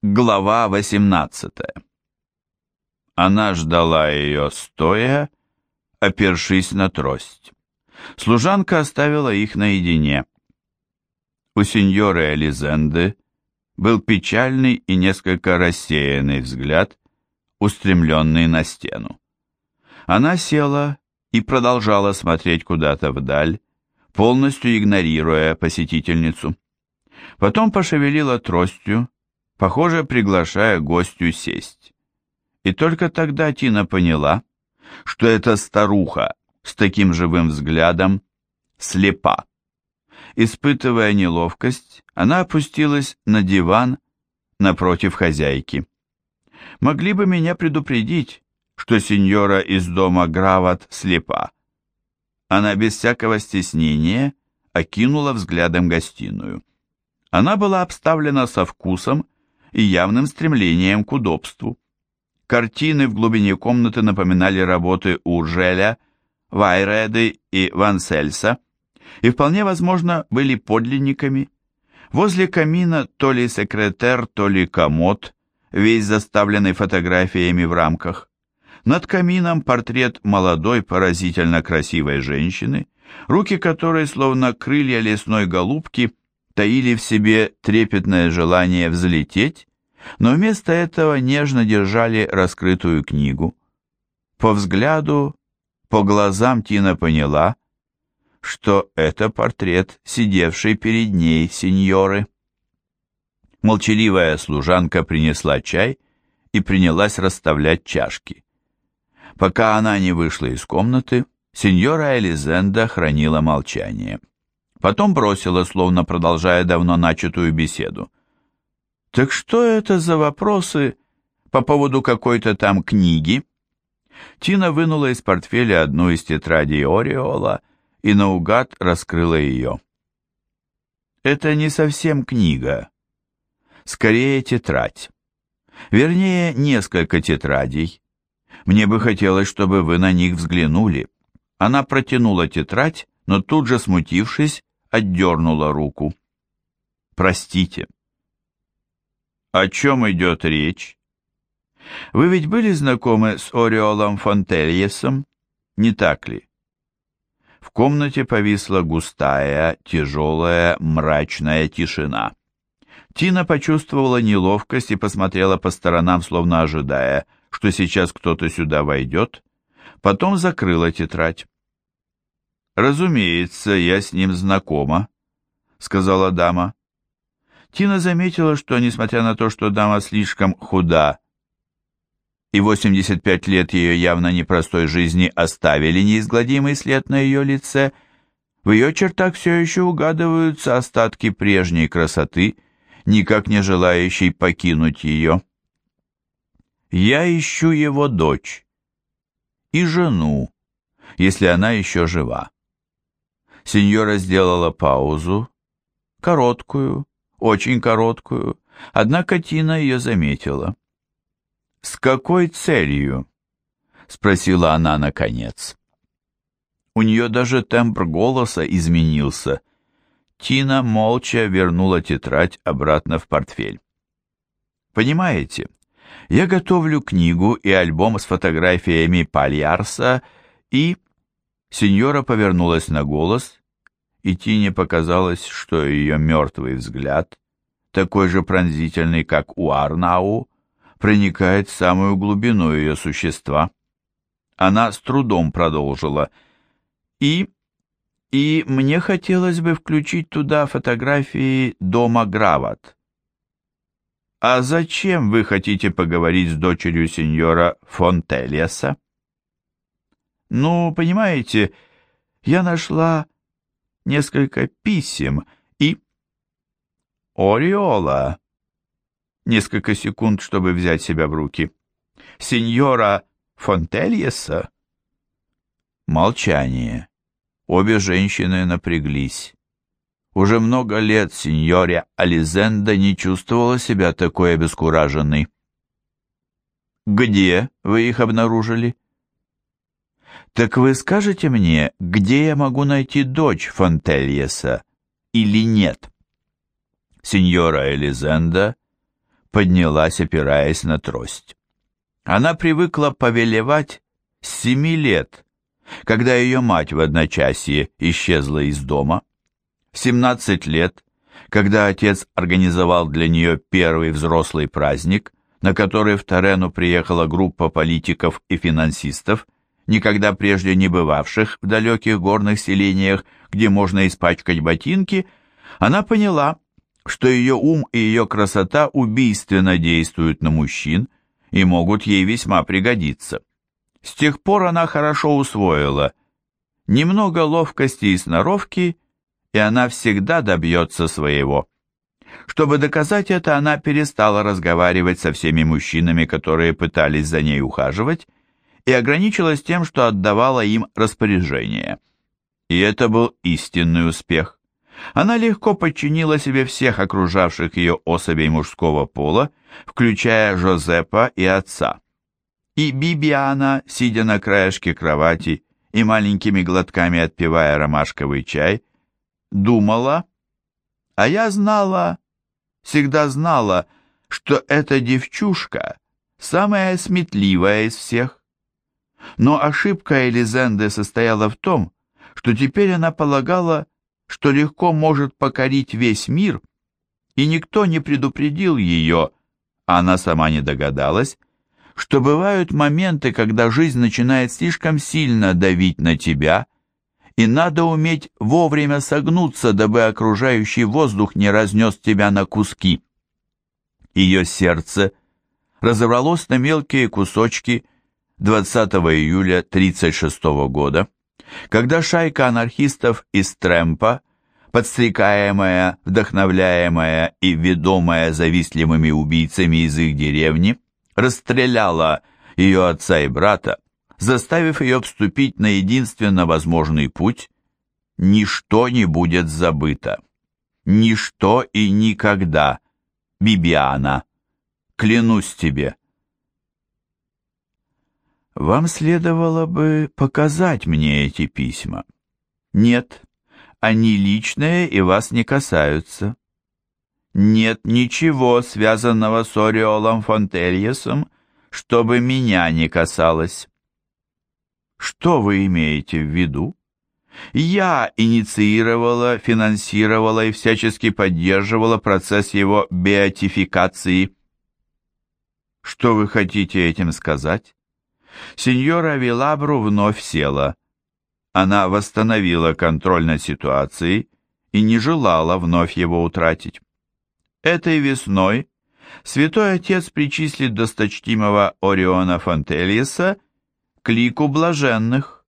Глава 18 Она ждала ее стоя, опершись на трость. Служанка оставила их наедине. У сеньоры Элизенды был печальный и несколько рассеянный взгляд, устремленный на стену. Она села и продолжала смотреть куда-то вдаль, полностью игнорируя посетительницу. Потом пошевелила тростью, похоже, приглашая гостю сесть. И только тогда Тина поняла, что эта старуха с таким живым взглядом слепа. Испытывая неловкость, она опустилась на диван напротив хозяйки. «Могли бы меня предупредить, что сеньора из дома Грават слепа». Она без всякого стеснения окинула взглядом гостиную. Она была обставлена со вкусом и явным стремлением к удобству. Картины в глубине комнаты напоминали работы Уржеля, Вайреды и Вансельса, и вполне возможно были подлинниками. Возле камина то ли секретер, то ли комод, весь заставленный фотографиями в рамках. Над камином портрет молодой, поразительно красивой женщины, руки которой, словно крылья лесной голубки, таили в себе трепетное желание взлететь, но вместо этого нежно держали раскрытую книгу. По взгляду, по глазам Тина поняла, что это портрет сидевшей перед ней сеньоры. Молчаливая служанка принесла чай и принялась расставлять чашки. Пока она не вышла из комнаты, сеньора Элизенда хранила молчание. Потом бросила, словно продолжая давно начатую беседу. «Так что это за вопросы по поводу какой-то там книги?» Тина вынула из портфеля одну из тетрадей Ореола и наугад раскрыла ее. «Это не совсем книга. Скорее тетрадь. Вернее, несколько тетрадей. Мне бы хотелось, чтобы вы на них взглянули». Она протянула тетрадь, но тут же, смутившись, отдернула руку. «Простите». «О чем идет речь?» «Вы ведь были знакомы с Ореолом Фонтельесом, не так ли?» В комнате повисла густая, тяжелая, мрачная тишина. Тина почувствовала неловкость и посмотрела по сторонам, словно ожидая, что сейчас кто-то сюда войдет, потом закрыла тетрадь. «Разумеется, я с ним знакома», — сказала дама. Тина заметила, что, несмотря на то, что дама слишком худа, и 85 лет ее явно непростой жизни оставили неизгладимый след на ее лице, в ее чертах все еще угадываются остатки прежней красоты, никак не желающей покинуть ее. «Я ищу его дочь и жену, если она еще жива. Сеньора сделала паузу, короткую, очень короткую, однако Тина ее заметила. «С какой целью?» — спросила она наконец. У нее даже тембр голоса изменился. Тина молча вернула тетрадь обратно в портфель. «Понимаете, я готовлю книгу и альбом с фотографиями Пальярса и...» Сеньора повернулась на голос и Тине показалось, что ее мертвый взгляд, такой же пронзительный, как у Арнау, проникает в самую глубину ее существа. Она с трудом продолжила. «И... и мне хотелось бы включить туда фотографии дома Грават». «А зачем вы хотите поговорить с дочерью сеньора Фонтельеса?» «Ну, понимаете, я нашла несколько писем и... «Ореола!» Несколько секунд, чтобы взять себя в руки. «Сеньора Фонтельеса?» Молчание. Обе женщины напряглись. Уже много лет сеньоре Ализенда не чувствовала себя такой обескураженной. «Где вы их обнаружили?» «Так вы скажете мне, где я могу найти дочь Фонтельеса или нет?» Сеньора Элизенда поднялась, опираясь на трость. Она привыкла повелевать с семи лет, когда ее мать в одночасье исчезла из дома. В семнадцать лет, когда отец организовал для нее первый взрослый праздник, на который в Торену приехала группа политиков и финансистов, никогда прежде не бывавших в далеких горных селениях, где можно испачкать ботинки, она поняла, что ее ум и ее красота убийственно действуют на мужчин и могут ей весьма пригодиться. С тех пор она хорошо усвоила немного ловкости и сноровки, и она всегда добьется своего. Чтобы доказать это, она перестала разговаривать со всеми мужчинами, которые пытались за ней ухаживать, и ограничилась тем, что отдавала им распоряжение. И это был истинный успех. Она легко подчинила себе всех окружавших ее особей мужского пола, включая Жозепа и отца. И Бибиана, сидя на краешке кровати и маленькими глотками отпивая ромашковый чай, думала, а я знала, всегда знала, что эта девчушка самая сметливая из всех. Но ошибка Элизенды состояла в том, что теперь она полагала, что легко может покорить весь мир, и никто не предупредил ее, она сама не догадалась, что бывают моменты, когда жизнь начинает слишком сильно давить на тебя, и надо уметь вовремя согнуться, дабы окружающий воздух не разнес тебя на куски. Ее сердце разорвалось на мелкие кусочки, 20 июля 1936 года, когда шайка анархистов из Трэмпа, подстрекаемая, вдохновляемая и ведомая завистливыми убийцами из их деревни, расстреляла ее отца и брата, заставив ее вступить на единственно возможный путь, ничто не будет забыто. Ничто и никогда, Бибиана, клянусь тебе. Вам следовало бы показать мне эти письма. Нет, они личные и вас не касаются. Нет ничего, связанного с Ореолом Фонтельесом, чтобы меня не касалось. Что вы имеете в виду? Я инициировала, финансировала и всячески поддерживала процесс его беатификации. Что вы хотите этим сказать? Сеньора Вилабру вновь села. Она восстановила контроль над ситуацией и не желала вновь его утратить. Этой весной святой отец причислит досточтимого Ориона Фонтельеса к лику блаженных.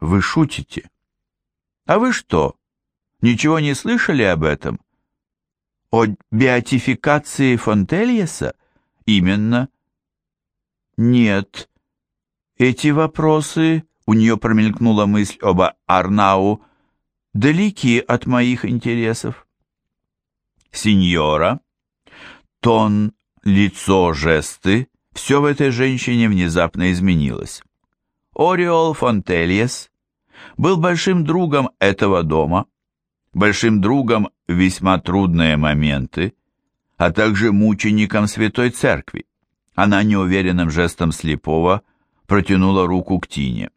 Вы шутите? А вы что, ничего не слышали об этом? О беатификации Фонтельеса? Именно. Нет. Эти вопросы, у нее промелькнула мысль об Арнау, далеки от моих интересов. Сеньора, тон, лицо, жесты, все в этой женщине внезапно изменилось. Ориол Фонтельес был большим другом этого дома, большим другом весьма трудные моменты, а также мучеником Святой Церкви. Она неуверенным жестом слепого протянула руку к Тине.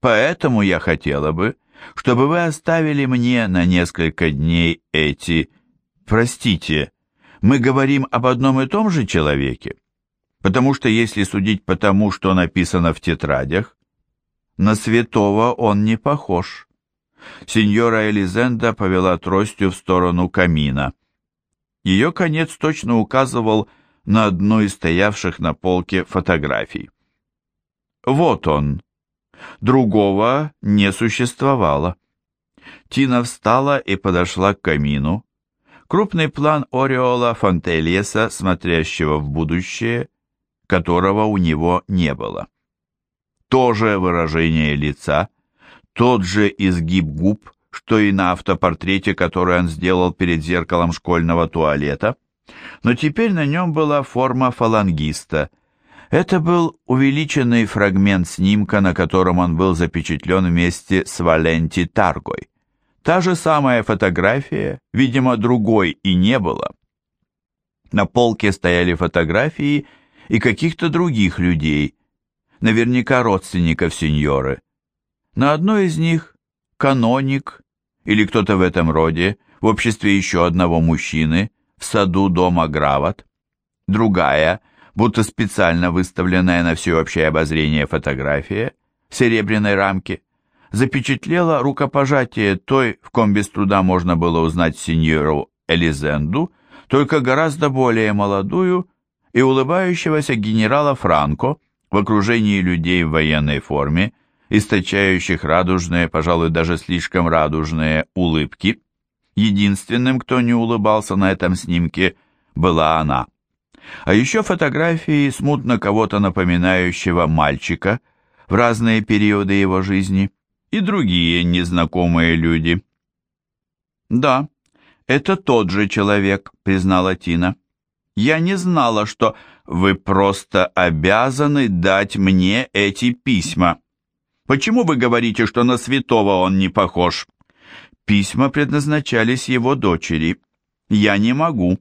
«Поэтому я хотела бы, чтобы вы оставили мне на несколько дней эти... Простите, мы говорим об одном и том же человеке? Потому что если судить по тому, что написано в тетрадях, на святого он не похож». Сеньора Элизенда повела тростью в сторону камина. Ее конец точно указывал на одну из стоявших на полке фотографий. Вот он. Другого не существовало. Тина встала и подошла к камину. Крупный план Ореола Фонтельеса, смотрящего в будущее, которого у него не было. То же выражение лица, тот же изгиб губ, что и на автопортрете, который он сделал перед зеркалом школьного туалета – но теперь на нем была форма фалангиста. Это был увеличенный фрагмент снимка, на котором он был запечатлен вместе с Валенти Таргой. Та же самая фотография, видимо, другой и не было. На полке стояли фотографии и каких-то других людей, наверняка родственников сеньоры. На одной из них каноник или кто-то в этом роде в обществе еще одного мужчины в саду дома Грават. Другая, будто специально выставленная на всеобщее обозрение фотография в серебряной рамке, запечатлела рукопожатие той, в ком без труда можно было узнать сеньору Элизенду, только гораздо более молодую и улыбающегося генерала Франко в окружении людей в военной форме, источающих радужные, пожалуй, даже слишком радужные улыбки. Единственным, кто не улыбался на этом снимке, была она. А еще фотографии смутно кого-то напоминающего мальчика в разные периоды его жизни и другие незнакомые люди. «Да, это тот же человек», — признала Тина. «Я не знала, что вы просто обязаны дать мне эти письма. Почему вы говорите, что на святого он не похож?» Письма предназначались его дочери. «Я не могу.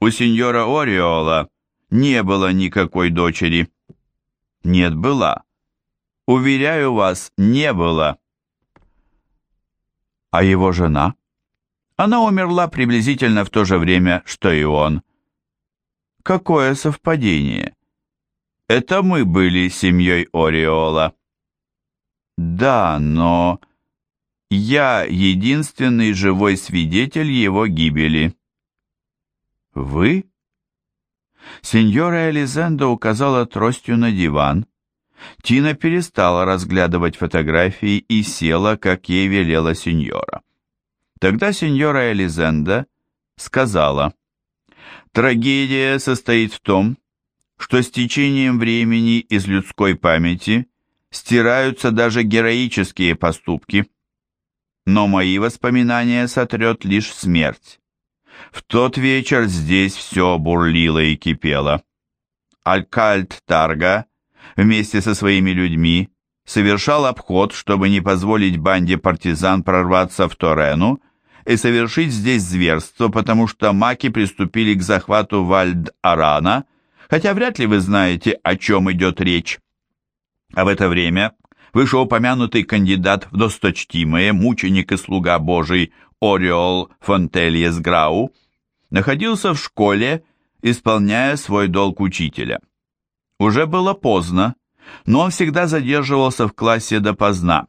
У сеньора Ориола не было никакой дочери». «Нет, была. Уверяю вас, не было». «А его жена?» Она умерла приблизительно в то же время, что и он. Какое совпадение? Это мы были семьей Ореола. Да, но... Я единственный живой свидетель его гибели. Вы? Сеньора Элизенда указала тростью на диван. Тина перестала разглядывать фотографии и села, как ей велела сеньора. Тогда сеньора Элизенда сказала, «Трагедия состоит в том, что с течением времени из людской памяти стираются даже героические поступки, но мои воспоминания сотрет лишь смерть. В тот вечер здесь все бурлило и кипело. Алькальт Тарга вместе со своими людьми совершал обход, чтобы не позволить банде партизан прорваться в Торену и совершить здесь зверство, потому что маки приступили к захвату Вальд-Арана, хотя вряд ли вы знаете, о чем идет речь. А в это время вышеупомянутый кандидат в досточтимые, мученик и слуга Божий Ориол Фонтельес Грау, находился в школе, исполняя свой долг учителя. Уже было поздно, но он всегда задерживался в классе допоздна,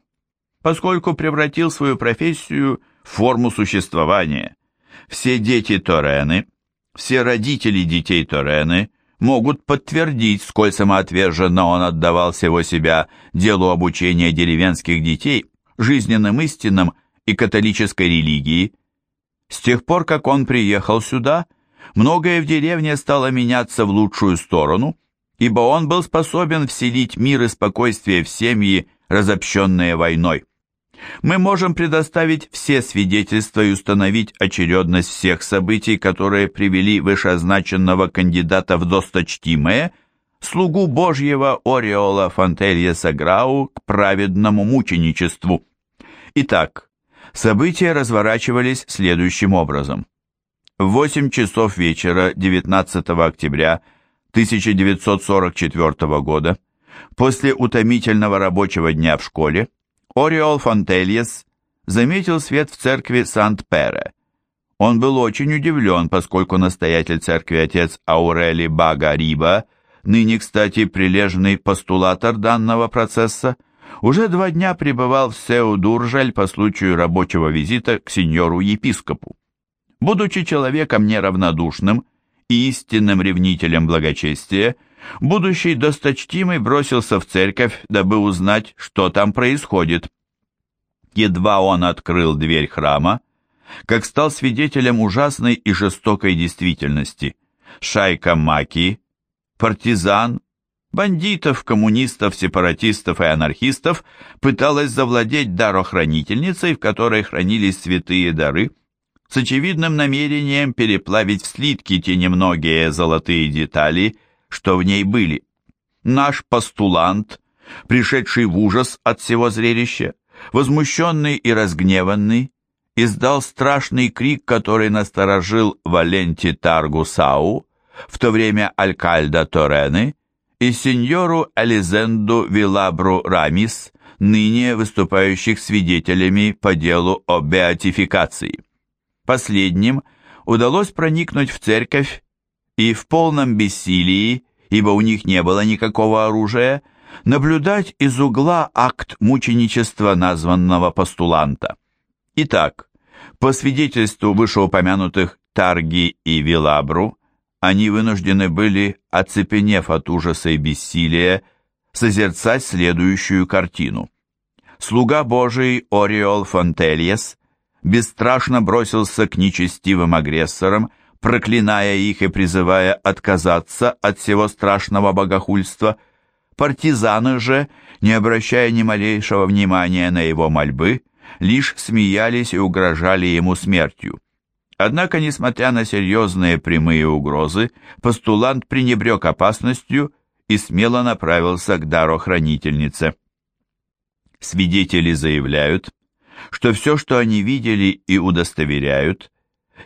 поскольку превратил свою профессию в форму существования. Все дети Торены, все родители детей Торены могут подтвердить, сколь самоотверженно он отдавал всего себя делу обучения деревенских детей, жизненным истинам и католической религии. С тех пор, как он приехал сюда, многое в деревне стало меняться в лучшую сторону, ибо он был способен вселить мир и спокойствие в семьи, разобщенные войной мы можем предоставить все свидетельства и установить очередность всех событий, которые привели вышеозначенного кандидата в досточтимое, слугу Божьего Ореола Фонтельеса Грау к праведному мученичеству. Итак, события разворачивались следующим образом. В 8 часов вечера 19 октября 1944 года, после утомительного рабочего дня в школе, Ориол Фонтельес заметил свет в церкви Сант-Пере. Он был очень удивлен, поскольку настоятель церкви отец Аурели Бага Риба, ныне, кстати, прилежный постулатор данного процесса, уже два дня пребывал в Сеудуржель по случаю рабочего визита к сеньору-епископу. Будучи человеком неравнодушным и истинным ревнителем благочестия, будущий досточтимый бросился в церковь, дабы узнать, что там происходит. Едва он открыл дверь храма, как стал свидетелем ужасной и жестокой действительности. Шайка Маки, партизан, бандитов, коммунистов, сепаратистов и анархистов пыталась завладеть дарохранительницей, в которой хранились святые дары, с очевидным намерением переплавить в слитки те немногие золотые детали, что в ней были. Наш постулант, пришедший в ужас от всего зрелища, возмущенный и разгневанный, издал страшный крик, который насторожил Валенти Таргусау, в то время Алькальда Торены, и сеньору Элизенду Вилабру Рамис, ныне выступающих свидетелями по делу о беатификации. Последним удалось проникнуть в церковь и в полном бессилии, ибо у них не было никакого оружия, наблюдать из угла акт мученичества названного постуланта. Итак, по свидетельству вышеупомянутых Тарги и Вилабру, они вынуждены были, оцепенев от ужаса и бессилия, созерцать следующую картину. Слуга Божий Ориол Фонтельес бесстрашно бросился к нечестивым агрессорам, проклиная их и призывая отказаться от всего страшного богохульства. Партизаны же, не обращая ни малейшего внимания на его мольбы, лишь смеялись и угрожали ему смертью. Однако, несмотря на серьезные прямые угрозы, постулант пренебрег опасностью и смело направился к дарохранительнице. Свидетели заявляют, что все, что они видели и удостоверяют,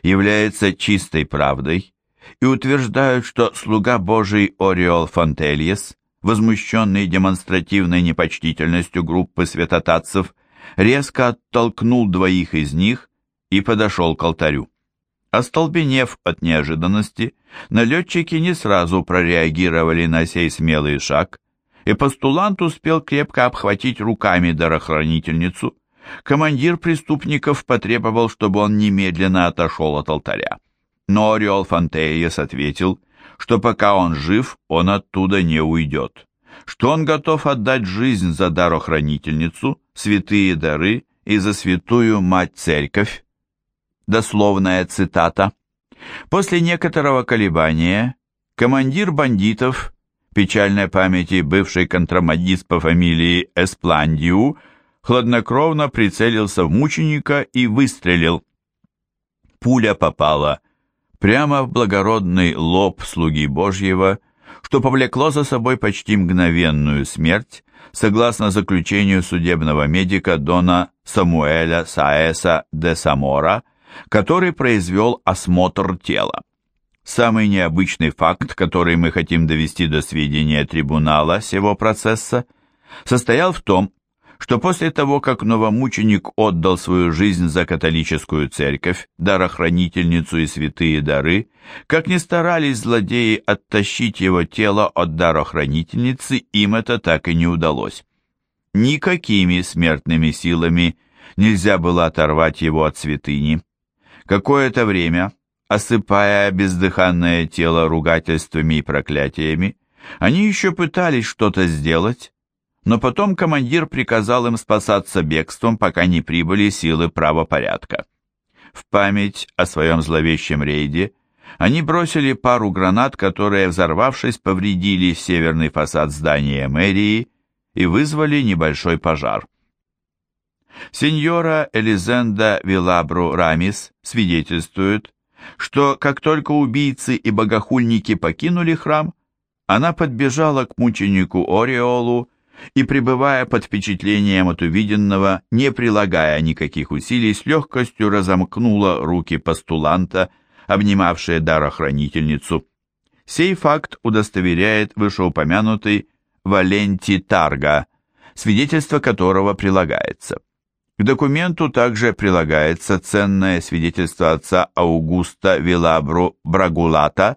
является чистой правдой, и утверждают, что слуга Божий Ориол Фонтельес, возмущенный демонстративной непочтительностью группы святотатцев, резко оттолкнул двоих из них и подошел к алтарю. Остолбенев от неожиданности, налетчики не сразу прореагировали на сей смелый шаг, и постулант успел крепко обхватить руками дарохранительницу. Командир преступников потребовал, чтобы он немедленно отошел от алтаря. Но Ориол Фантеес ответил, что пока он жив, он оттуда не уйдет, что он готов отдать жизнь за дарохранительницу, святые дары и за святую мать-церковь, дословная цитата. После некоторого колебания командир бандитов, печальной памяти бывший контрабандист по фамилии Эспландиу, хладнокровно прицелился в мученика и выстрелил. Пуля попала прямо в благородный лоб слуги Божьего, что повлекло за собой почти мгновенную смерть, согласно заключению судебного медика Дона Самуэля Саэса де Самора, который произвел осмотр тела. Самый необычный факт, который мы хотим довести до сведения трибунала сего процесса, состоял в том, что после того, как новомученик отдал свою жизнь за католическую церковь, дарохранительницу и святые дары, как ни старались злодеи оттащить его тело от дарохранительницы, им это так и не удалось. Никакими смертными силами нельзя было оторвать его от святыни. Какое-то время, осыпая бездыханное тело ругательствами и проклятиями, они еще пытались что-то сделать, но потом командир приказал им спасаться бегством, пока не прибыли силы правопорядка. В память о своем зловещем рейде они бросили пару гранат, которые, взорвавшись, повредили северный фасад здания мэрии и вызвали небольшой пожар. Сеньора Элизенда Вилабру Рамис свидетельствует, что как только убийцы и богохульники покинули храм, она подбежала к мученику Ореолу и, пребывая под впечатлением от увиденного, не прилагая никаких усилий, с легкостью разомкнула руки постуланта, обнимавшие дарохранительницу. Сей факт удостоверяет вышеупомянутый Валенти Тарга, свидетельство которого прилагается. К документу также прилагается ценное свидетельство отца Аугуста Вилабру Брагулата,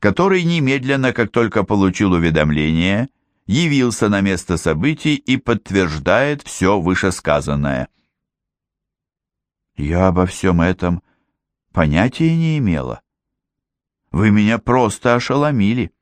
который немедленно, как только получил уведомление, явился на место событий и подтверждает все вышесказанное. «Я обо всем этом понятия не имела. Вы меня просто ошеломили».